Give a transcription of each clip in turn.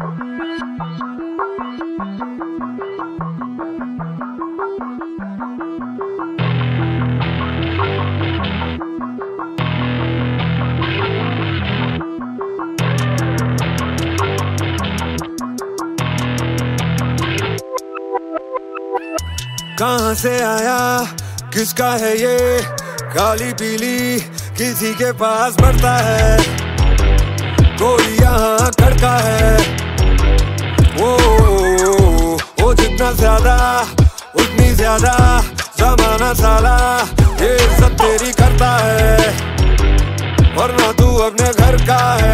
कहाँ से आया? किसका है ये? काली पीली किसी के पास पड़ता है। कोई उतनी ज़्यादा जमाना साला। ये सब तेरी करता है। और ना तू अपने घर का है।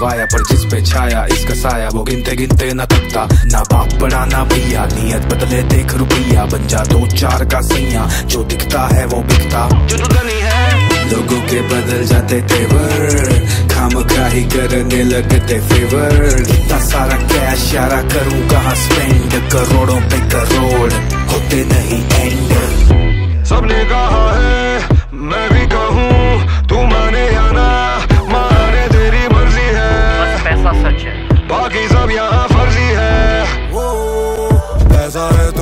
किसने गवाया पर जिस पे छाया इसका साया वो गिनते गिनते न थकता। ना बाप बड़ा ना भैया नियत बदले देख रुपया। बन जा दो चार का सैया जो दिखता है वो बिकता। लोगों के बदल जाते तेवर खाम खाही करने लगते फेवर इतना सारा कैश यारा करूँ कहाँ सच है बाकी सब यहाँ फर्जी है। वो ऐसा है तो